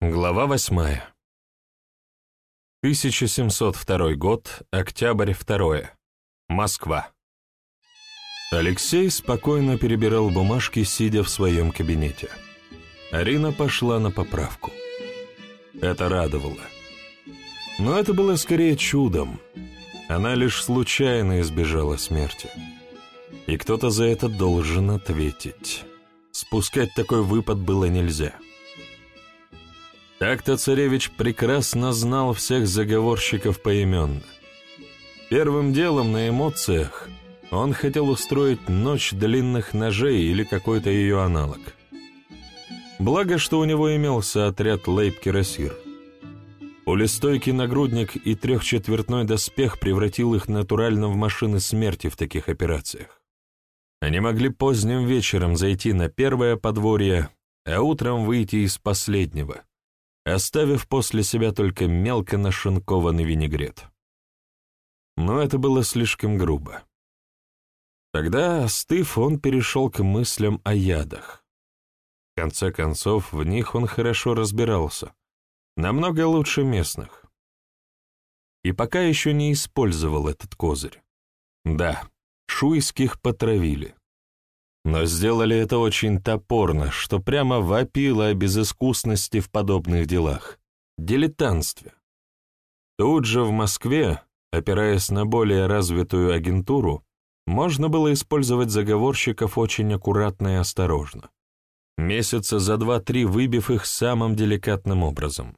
Глава восьмая. 1702 год, октябрь 2. Москва. Алексей спокойно перебирал бумажки, сидя в своем кабинете. Арина пошла на поправку. Это радовало. Но это было скорее чудом. Она лишь случайно избежала смерти. И кто-то за это должен ответить. Спускать такой выпад было нельзя. — так-то царевич прекрасно знал всех заговорщиков поименно. Первым делом на эмоциях он хотел устроить ночь длинных ножей или какой-то ее аналог. Благо, что у него имелся отряд лейб-кирасир. Улистойкий нагрудник и трехчетвертной доспех превратил их натурально в машины смерти в таких операциях. Они могли поздним вечером зайти на первое подворье, а утром выйти из последнего, оставив после себя только мелко нашинкованный винегрет. Но это было слишком грубо. Тогда, остыв, он перешел к мыслям о ядах. В конце концов, в них он хорошо разбирался, намного лучше местных. И пока еще не использовал этот козырь. Да, шуйских потравили но сделали это очень топорно, что прямо вопило о безыскусности в подобных делах, дилетантстве. Тут же в Москве, опираясь на более развитую агентуру, можно было использовать заговорщиков очень аккуратно и осторожно, месяца за два-три выбив их самым деликатным образом.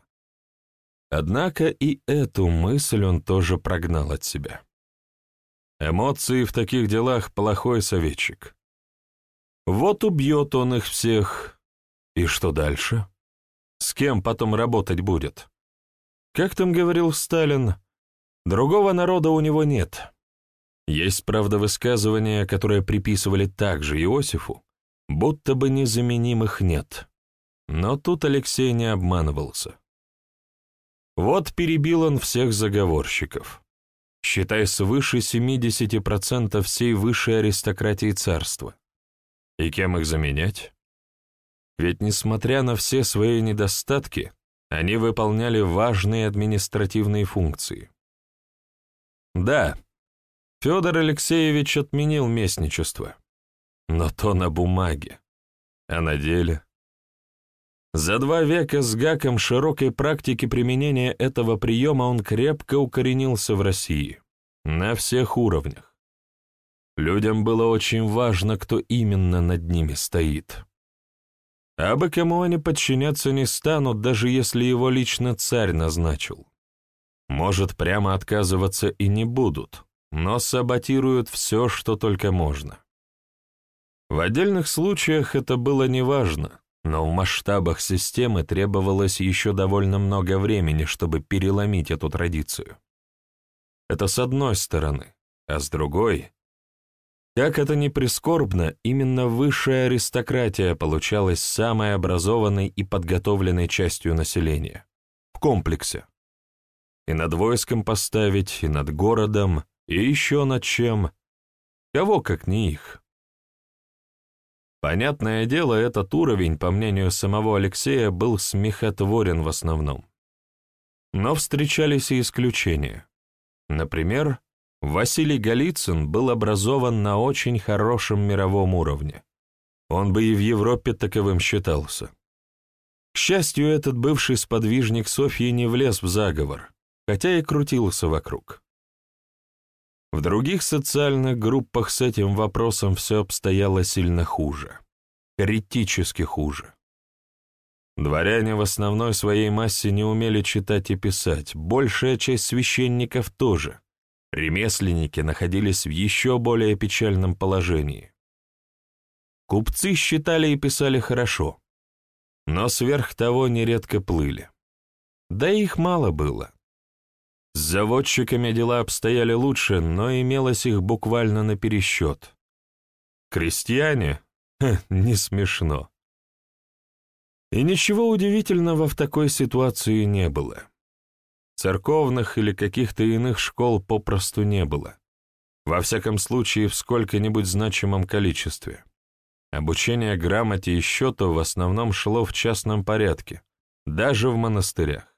Однако и эту мысль он тоже прогнал от себя. Эмоции в таких делах — плохой советчик. Вот убьет он их всех. И что дальше? С кем потом работать будет? Как там говорил Сталин, другого народа у него нет. Есть, правда, высказывания, которые приписывали также Иосифу, будто бы незаменимых нет. Но тут Алексей не обманывался. Вот перебил он всех заговорщиков. Считай, свыше 70% всей высшей аристократии царства. И кем их заменять? Ведь, несмотря на все свои недостатки, они выполняли важные административные функции. Да, Федор Алексеевич отменил местничество, но то на бумаге, а на деле... За два века с гаком широкой практики применения этого приема он крепко укоренился в России, на всех уровнях. Людям было очень важно, кто именно над ними стоит. А бы кому они подчиняться не станут, даже если его лично царь назначил. Может, прямо отказываться и не будут, но саботируют все, что только можно. В отдельных случаях это было неважно, но в масштабах системы требовалось еще довольно много времени, чтобы переломить эту традицию. Это с одной стороны, а с другой как это ни прискорбно, именно высшая аристократия получалась самой образованной и подготовленной частью населения. В комплексе. И над войском поставить, и над городом, и еще над чем. Кого, как не их. Понятное дело, этот уровень, по мнению самого Алексея, был смехотворен в основном. Но встречались и исключения. Например, Василий Голицын был образован на очень хорошем мировом уровне. Он бы и в Европе таковым считался. К счастью, этот бывший сподвижник Софьи не влез в заговор, хотя и крутился вокруг. В других социальных группах с этим вопросом все обстояло сильно хуже, критически хуже. Дворяне в основной своей массе не умели читать и писать, большая часть священников тоже — Ремесленники находились в еще более печальном положении. Купцы считали и писали хорошо, но сверх того нередко плыли. Да их мало было. С заводчиками дела обстояли лучше, но имелось их буквально на пересчет. Крестьяне? Ха, не смешно. И ничего удивительного в такой ситуации не было. Церковных или каких-то иных школ попросту не было. Во всяком случае, в сколько-нибудь значимом количестве. Обучение грамоте и счету в основном шло в частном порядке, даже в монастырях.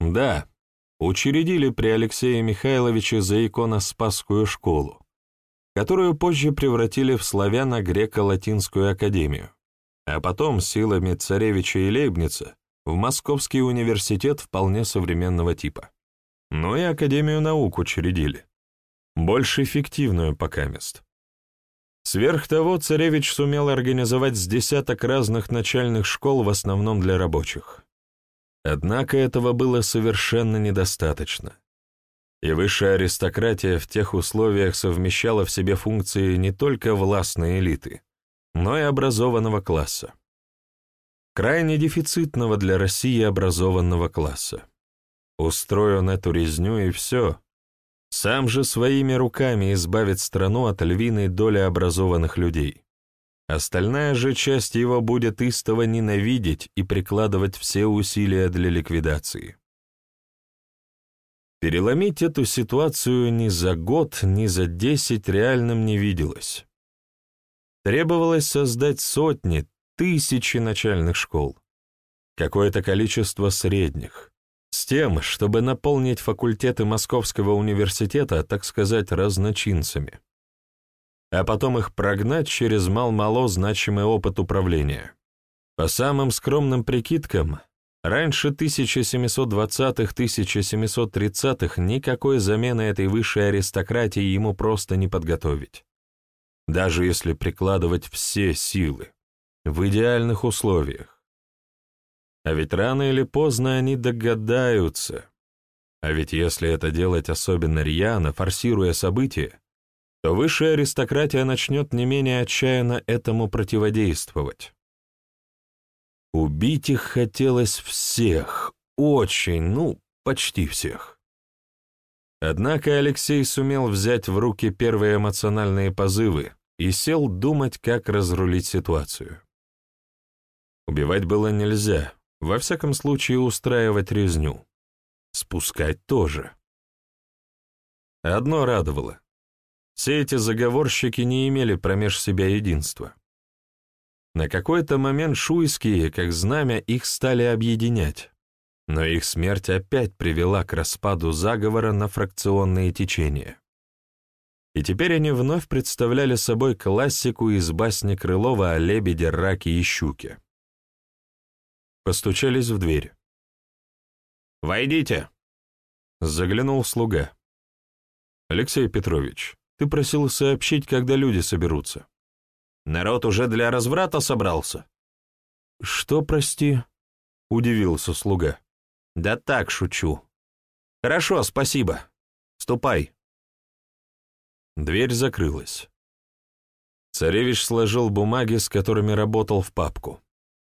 Да, учредили при Алексее Михайловиче за иконо-спасскую школу, которую позже превратили в славяно-греко-латинскую академию, а потом силами царевича и Лейбница в Московский университет вполне современного типа. Но и Академию наук учредили. Больше эффективную пока мест. Сверх того, царевич сумел организовать с десяток разных начальных школ в основном для рабочих. Однако этого было совершенно недостаточно. И высшая аристократия в тех условиях совмещала в себе функции не только властной элиты, но и образованного класса. Крайне дефицитного для России образованного класса. Устроен эту резню и все. Сам же своими руками избавит страну от львиной доли образованных людей. Остальная же часть его будет истово ненавидеть и прикладывать все усилия для ликвидации. Переломить эту ситуацию ни за год, ни за десять реальным не виделось. Требовалось создать сотни, тысячи начальных школ, какое-то количество средних, с тем, чтобы наполнить факультеты Московского университета, так сказать, разночинцами, а потом их прогнать через мал-мало значимый опыт управления. По самым скромным прикидкам, раньше 1720-1730-х никакой замены этой высшей аристократии ему просто не подготовить. Даже если прикладывать все силы, в идеальных условиях. А ведь рано или поздно они догадаются. А ведь если это делать особенно рьяно, форсируя события, то высшая аристократия начнет не менее отчаянно этому противодействовать. Убить их хотелось всех, очень, ну, почти всех. Однако Алексей сумел взять в руки первые эмоциональные позывы и сел думать, как разрулить ситуацию. Убивать было нельзя, во всяком случае, устраивать резню. Спускать тоже. Одно радовало. Все эти заговорщики не имели промеж себя единства. На какой-то момент шуйские, как знамя, их стали объединять, но их смерть опять привела к распаду заговора на фракционные течения. И теперь они вновь представляли собой классику из басни Крылова о лебеде, раке и щуке. Постучались в дверь. «Войдите!» Заглянул слуга. «Алексей Петрович, ты просил сообщить, когда люди соберутся». «Народ уже для разврата собрался?» «Что, прости?» — удивился слуга. «Да так, шучу. Хорошо, спасибо. Ступай». Дверь закрылась. Царевич сложил бумаги, с которыми работал в папку.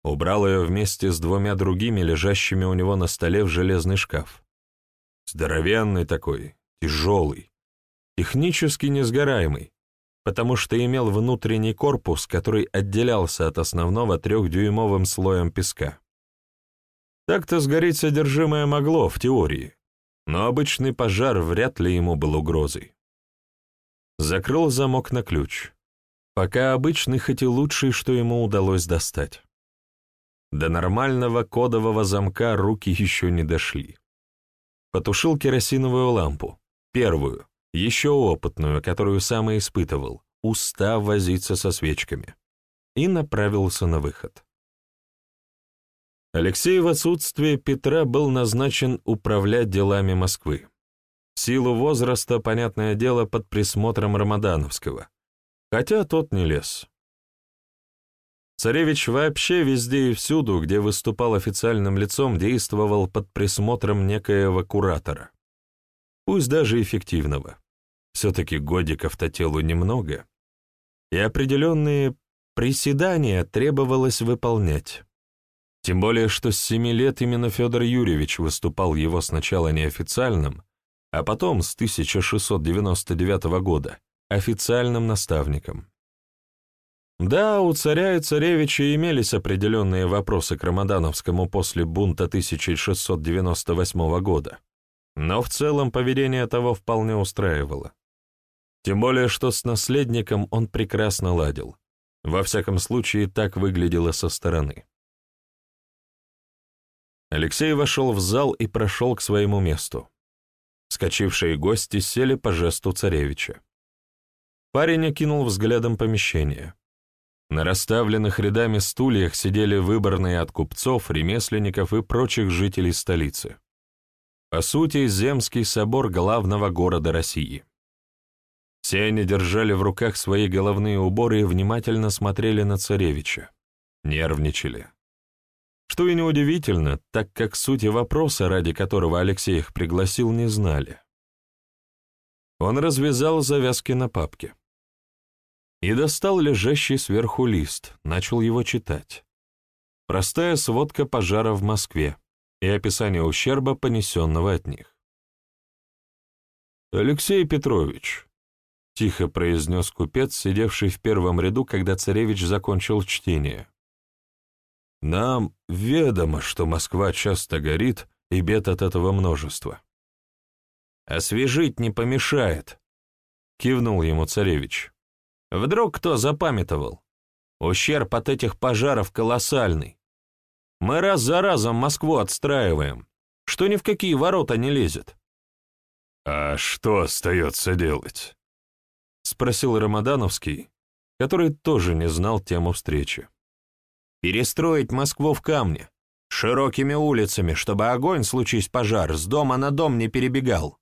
Убрал ее вместе с двумя другими, лежащими у него на столе в железный шкаф. Здоровенный такой, тяжелый, технически несгораемый, потому что имел внутренний корпус, который отделялся от основного трехдюймовым слоем песка. Так-то сгореть содержимое могло, в теории, но обычный пожар вряд ли ему был угрозой. Закрыл замок на ключ. Пока обычный, хоть и лучший, что ему удалось достать. До нормального кодового замка руки еще не дошли. Потушил керосиновую лампу, первую, еще опытную, которую сам и испытывал, устав возиться со свечками, и направился на выход. Алексей в отсутствие Петра был назначен управлять делами Москвы. В силу возраста, понятное дело, под присмотром Рамадановского, хотя тот не лез. Царевич вообще везде и всюду, где выступал официальным лицом, действовал под присмотром некоего куратора. Пусть даже эффективного. Все-таки годиков-то телу немного. И определенные приседания требовалось выполнять. Тем более, что с семи лет именно Федор Юрьевич выступал его сначала неофициальным, а потом с 1699 года официальным наставником. Да, у царя и царевича имелись определенные вопросы к Рамадановскому после бунта 1698 года, но в целом поведение того вполне устраивало. Тем более, что с наследником он прекрасно ладил. Во всяком случае, так выглядело со стороны. Алексей вошел в зал и прошел к своему месту. Скочившие гости сели по жесту царевича. Парень окинул взглядом помещение. На расставленных рядами стульях сидели выборные от купцов, ремесленников и прочих жителей столицы. По сути, Земский собор главного города России. Все они держали в руках свои головные уборы и внимательно смотрели на царевича. Нервничали. Что и неудивительно, так как сути вопроса, ради которого Алексей их пригласил, не знали. Он развязал завязки на папке и достал лежащий сверху лист, начал его читать. Простая сводка пожара в Москве и описание ущерба, понесенного от них. «Алексей Петрович», — тихо произнес купец, сидевший в первом ряду, когда царевич закончил чтение, — «нам ведомо, что Москва часто горит, и бед от этого множество». «Освежить не помешает», — кивнул ему царевич. Вдруг кто запамятовал? Ущерб от этих пожаров колоссальный. Мы раз за разом Москву отстраиваем, что ни в какие ворота не лезет. «А что остается делать?» — спросил Рамадановский, который тоже не знал тему встречи. «Перестроить Москву в камне, широкими улицами, чтобы огонь, случись пожар, с дома на дом не перебегал.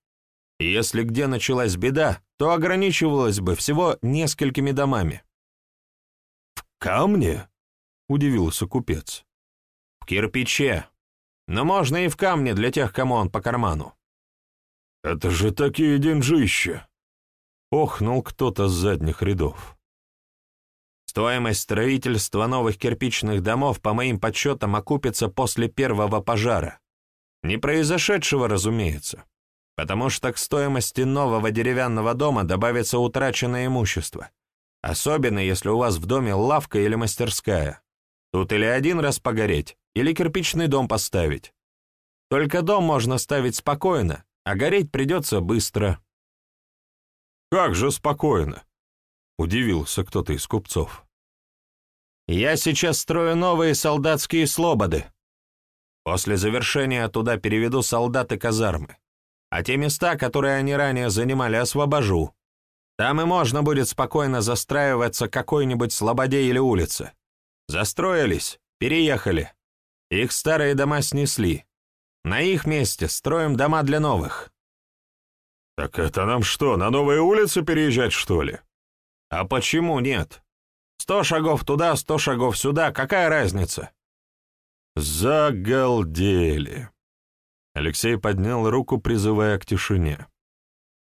Если где началась беда, то ограничивалась бы всего несколькими домами. «В камне?» — удивился купец. «В кирпиче. Но можно и в камне для тех, кому он по карману». «Это же такие деньжища!» — охнул кто-то с задних рядов. Стоимость строительства новых кирпичных домов, по моим подсчетам, окупится после первого пожара. Не произошедшего, разумеется потому что к стоимости нового деревянного дома добавится утраченное имущество, особенно если у вас в доме лавка или мастерская. Тут или один раз погореть, или кирпичный дом поставить. Только дом можно ставить спокойно, а гореть придется быстро. «Как же спокойно?» — удивился кто-то из купцов. «Я сейчас строю новые солдатские слободы. После завершения туда переведу солдаты казармы а те места, которые они ранее занимали, освобожу. Там и можно будет спокойно застраиваться какой-нибудь слободе или улице. Застроились, переехали. Их старые дома снесли. На их месте строим дома для новых. Так это нам что, на новые улицы переезжать, что ли? А почему нет? Сто шагов туда, сто шагов сюда, какая разница? Загалдели. Алексей поднял руку, призывая к тишине,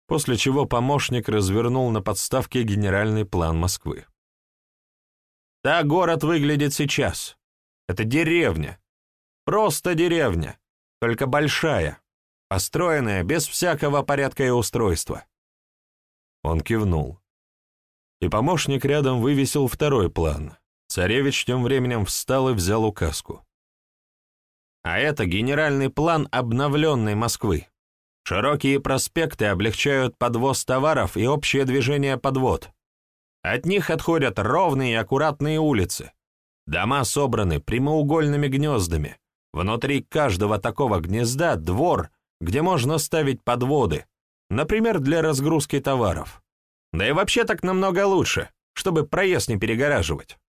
после чего помощник развернул на подставке генеральный план Москвы. Так город выглядит сейчас. Это деревня. Просто деревня, только большая, построенная без всякого порядка и устройства. Он кивнул. И помощник рядом вывесил второй план. Царевич тем временем встал и взял указку. А это генеральный план обновленной Москвы. Широкие проспекты облегчают подвоз товаров и общее движение подвод. От них отходят ровные и аккуратные улицы. Дома собраны прямоугольными гнездами. Внутри каждого такого гнезда двор, где можно ставить подводы, например, для разгрузки товаров. Да и вообще так намного лучше, чтобы проезд не перегораживать.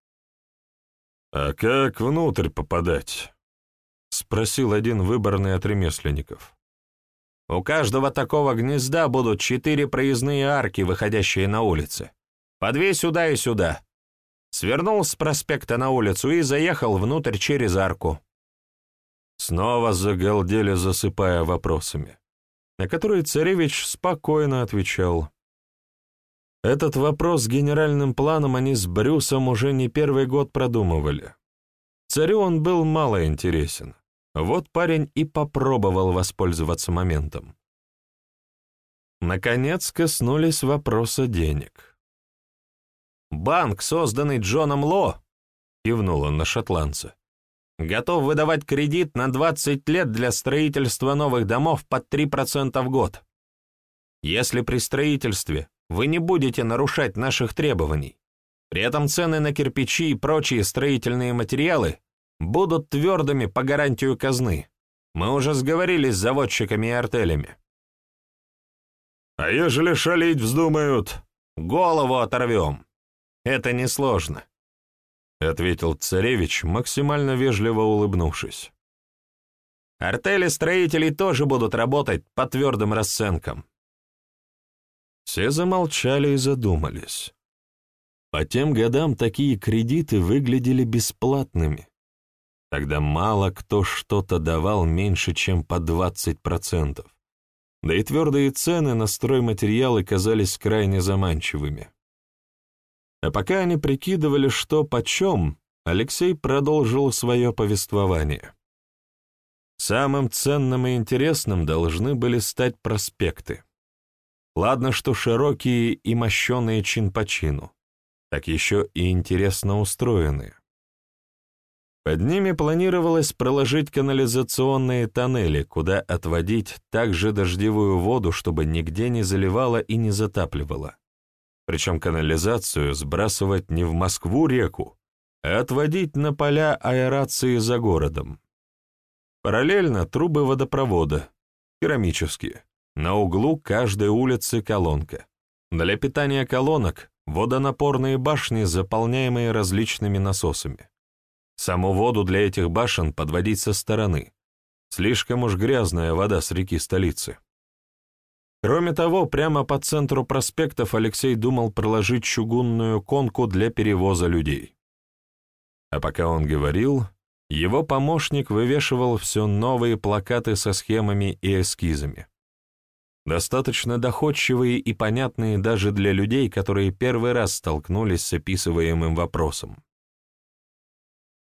«А как внутрь попадать?» — спросил один выборный от ремесленников. «У каждого такого гнезда будут четыре проездные арки, выходящие на улицы. По две сюда и сюда. Свернул с проспекта на улицу и заехал внутрь через арку». Снова загалдели, засыпая вопросами, на которые царевич спокойно отвечал. Этот вопрос с генеральным планом они с Брюсом уже не первый год продумывали. Царю он был мало интересен. Вот парень и попробовал воспользоваться моментом. Наконец коснулись вопроса денег. «Банк, созданный Джоном Ло», — кивнул он на шотландца, «готов выдавать кредит на 20 лет для строительства новых домов под 3% в год. Если при строительстве вы не будете нарушать наших требований, при этом цены на кирпичи и прочие строительные материалы будут твердыми по гарантию казны, Мы уже сговорились с заводчиками и артелями. А ежели шалить вздумают? Голову оторвем. Это несложно, — ответил царевич, максимально вежливо улыбнувшись. Артели строителей тоже будут работать по твердым расценкам. Все замолчали и задумались. По тем годам такие кредиты выглядели бесплатными. Тогда мало кто что-то давал меньше, чем по 20%. Да и твердые цены на стройматериалы казались крайне заманчивыми. А пока они прикидывали, что почем, Алексей продолжил свое повествование. Самым ценным и интересным должны были стать проспекты. Ладно, что широкие и мощеные чин по чину, так еще и интересно устроенные. Под ними планировалось проложить канализационные тоннели, куда отводить также дождевую воду, чтобы нигде не заливало и не затапливало. Причем канализацию сбрасывать не в Москву-реку, а отводить на поля аэрации за городом. Параллельно трубы водопровода, керамические, на углу каждой улицы колонка. Для питания колонок — водонапорные башни, заполняемые различными насосами. Саму воду для этих башен подводить со стороны. Слишком уж грязная вода с реки столицы. Кроме того, прямо по центру проспектов Алексей думал проложить чугунную конку для перевоза людей. А пока он говорил, его помощник вывешивал все новые плакаты со схемами и эскизами. Достаточно доходчивые и понятные даже для людей, которые первый раз столкнулись с описываемым вопросом.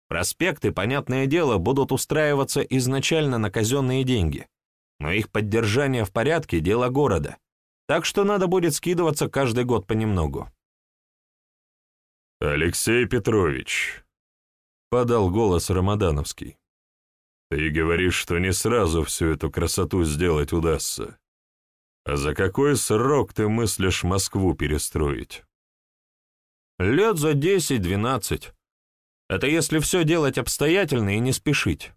Проспекты, понятное дело, будут устраиваться изначально на казенные деньги, но их поддержание в порядке – дело города, так что надо будет скидываться каждый год понемногу. «Алексей Петрович», — подал голос Рамадановский, — «ты говоришь, что не сразу всю эту красоту сделать удастся. А за какой срок ты мыслишь Москву перестроить?» «Лет за десять-двенадцать», это если все делать обстоятельно и не спешить.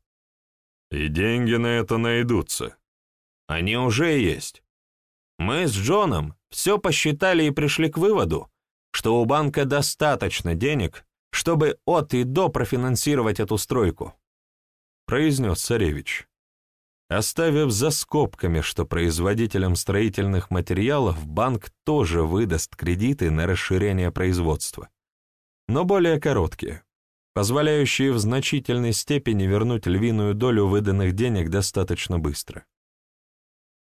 И деньги на это найдутся. Они уже есть. Мы с Джоном все посчитали и пришли к выводу, что у банка достаточно денег, чтобы от и до профинансировать эту стройку, произнес царевич, оставив за скобками, что производителям строительных материалов банк тоже выдаст кредиты на расширение производства, но более короткие позволяющие в значительной степени вернуть львиную долю выданных денег достаточно быстро.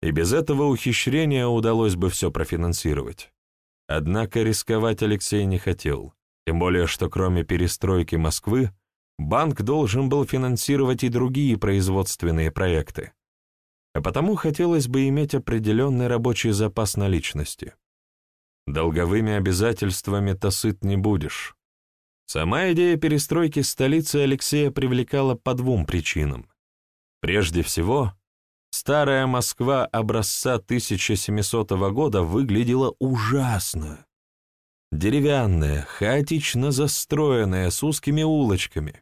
И без этого ухищрения удалось бы все профинансировать. Однако рисковать Алексей не хотел, тем более что кроме перестройки Москвы, банк должен был финансировать и другие производственные проекты. А потому хотелось бы иметь определенный рабочий запас наличности. Долговыми обязательствами то сыт не будешь. Сама идея перестройки столицы Алексея привлекала по двум причинам. Прежде всего, старая Москва образца 1700 года выглядела ужасно. Деревянная, хаотично застроенная, с узкими улочками.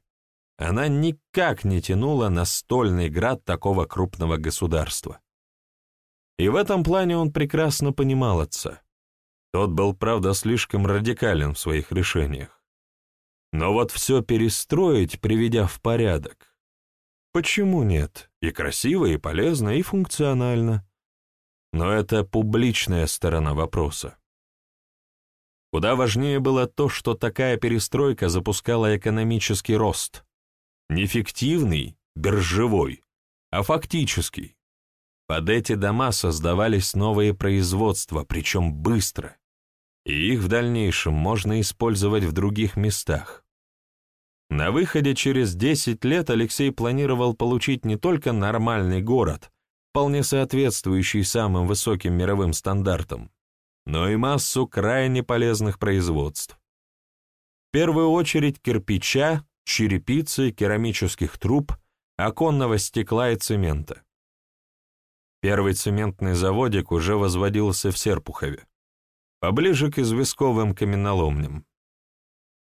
Она никак не тянула на стольный град такого крупного государства. И в этом плане он прекрасно понимал отца. Тот был, правда, слишком радикален в своих решениях. Но вот все перестроить, приведя в порядок. Почему нет? И красиво, и полезно, и функционально. Но это публичная сторона вопроса. Куда важнее было то, что такая перестройка запускала экономический рост. Не фиктивный, биржевой, а фактический. Под эти дома создавались новые производства, причем быстро, и их в дальнейшем можно использовать в других местах. На выходе через 10 лет Алексей планировал получить не только нормальный город, вполне соответствующий самым высоким мировым стандартам, но и массу крайне полезных производств. В первую очередь кирпича, черепицы, керамических труб, оконного стекла и цемента. Первый цементный заводик уже возводился в Серпухове, поближе к известковым каменоломням.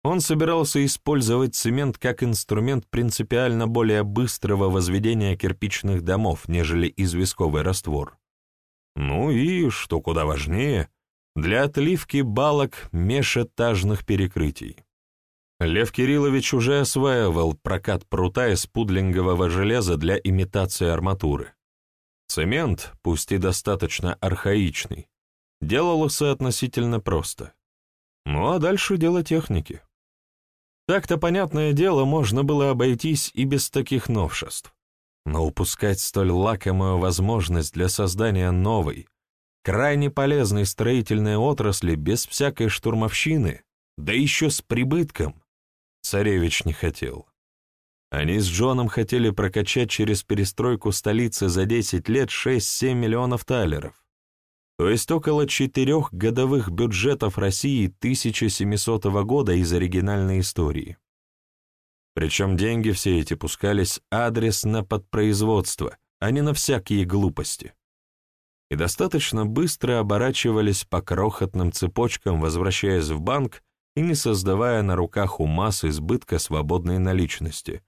Он собирался использовать цемент как инструмент принципиально более быстрого возведения кирпичных домов, нежели известковый раствор. Ну и, что куда важнее, для отливки балок межэтажных перекрытий. Лев Кириллович уже осваивал прокат прута из пудлингового железа для имитации арматуры. Цемент, пусть и достаточно архаичный, делался относительно просто. Ну а дальше дело техники. Так-то, понятное дело, можно было обойтись и без таких новшеств. Но упускать столь лакомую возможность для создания новой, крайне полезной строительной отрасли без всякой штурмовщины, да еще с прибытком, царевич не хотел. Они с Джоном хотели прокачать через перестройку столицы за 10 лет 6-7 миллионов талеров, то есть около четырех годовых бюджетов России 1700 года из оригинальной истории. Причем деньги все эти пускались адрес на подпроизводство, а не на всякие глупости. И достаточно быстро оборачивались по крохотным цепочкам, возвращаясь в банк и не создавая на руках у масс избытка свободной наличности,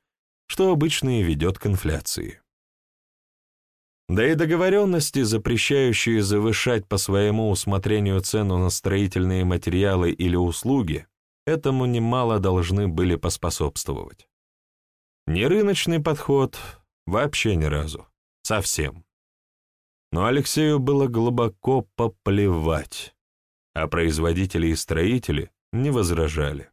что обычно и ведет к инфляции. Да и договоренности, запрещающие завышать по своему усмотрению цену на строительные материалы или услуги, этому немало должны были поспособствовать. Не рыночный подход, вообще ни разу, совсем. Но Алексею было глубоко поплевать, а производители и строители не возражали.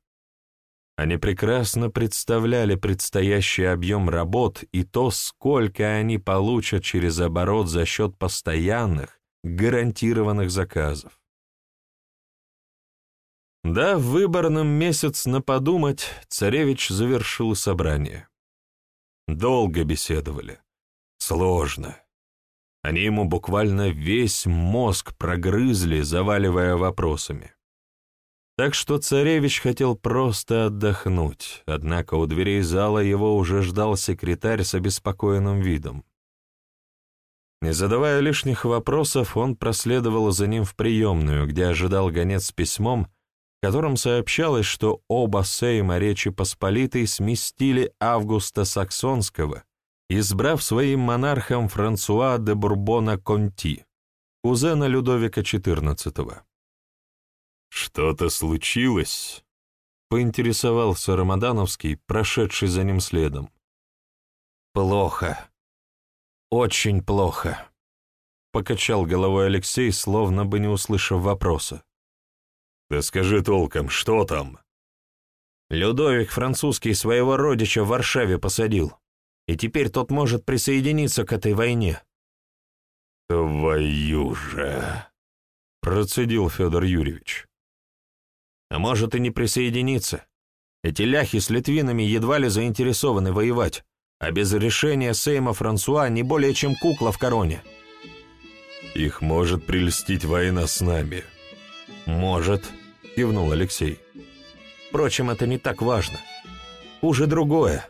Они прекрасно представляли предстоящий объем работ и то, сколько они получат через оборот за счет постоянных, гарантированных заказов. Да, в выборном месяц на подумать, царевич завершил собрание. Долго беседовали. Сложно. Они ему буквально весь мозг прогрызли, заваливая вопросами. Так что царевич хотел просто отдохнуть, однако у дверей зала его уже ждал секретарь с обеспокоенным видом. Не задавая лишних вопросов, он проследовал за ним в приемную, где ожидал гонец с письмом, в котором сообщалось, что оба Сейма Речи Посполитой сместили Августа Саксонского, избрав своим монархом Франсуа де Бурбона Конти, кузена Людовика XIV. «Что-то случилось?» — поинтересовался Рамадановский, прошедший за ним следом. «Плохо. Очень плохо», — покачал головой Алексей, словно бы не услышав вопроса. «Да скажи толком, что там?» Людовик французский своего родича в Варшаве посадил, и теперь тот может присоединиться к этой войне. «Твою же!» — процедил Федор Юрьевич а может и не присоединиться. Эти ляхи с литвинами едва ли заинтересованы воевать, а без решения Сейма Франсуа не более чем кукла в короне. «Их может прельстить война с нами». «Может», — кивнул Алексей. «Впрочем, это не так важно. Хуже другое.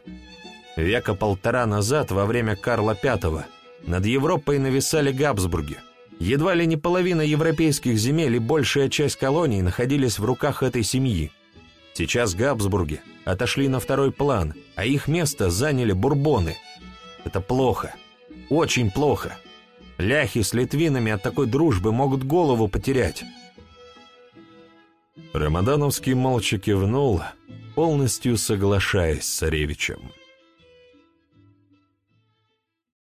Века полтора назад, во время Карла V, над Европой нависали Габсбурги. Едва ли не половина европейских земель и большая часть колоний находились в руках этой семьи. Сейчас Габсбурги отошли на второй план, а их место заняли бурбоны. Это плохо. Очень плохо. Ляхи с литвинами от такой дружбы могут голову потерять. Рамадановский молча кивнул, полностью соглашаясь с царевичем.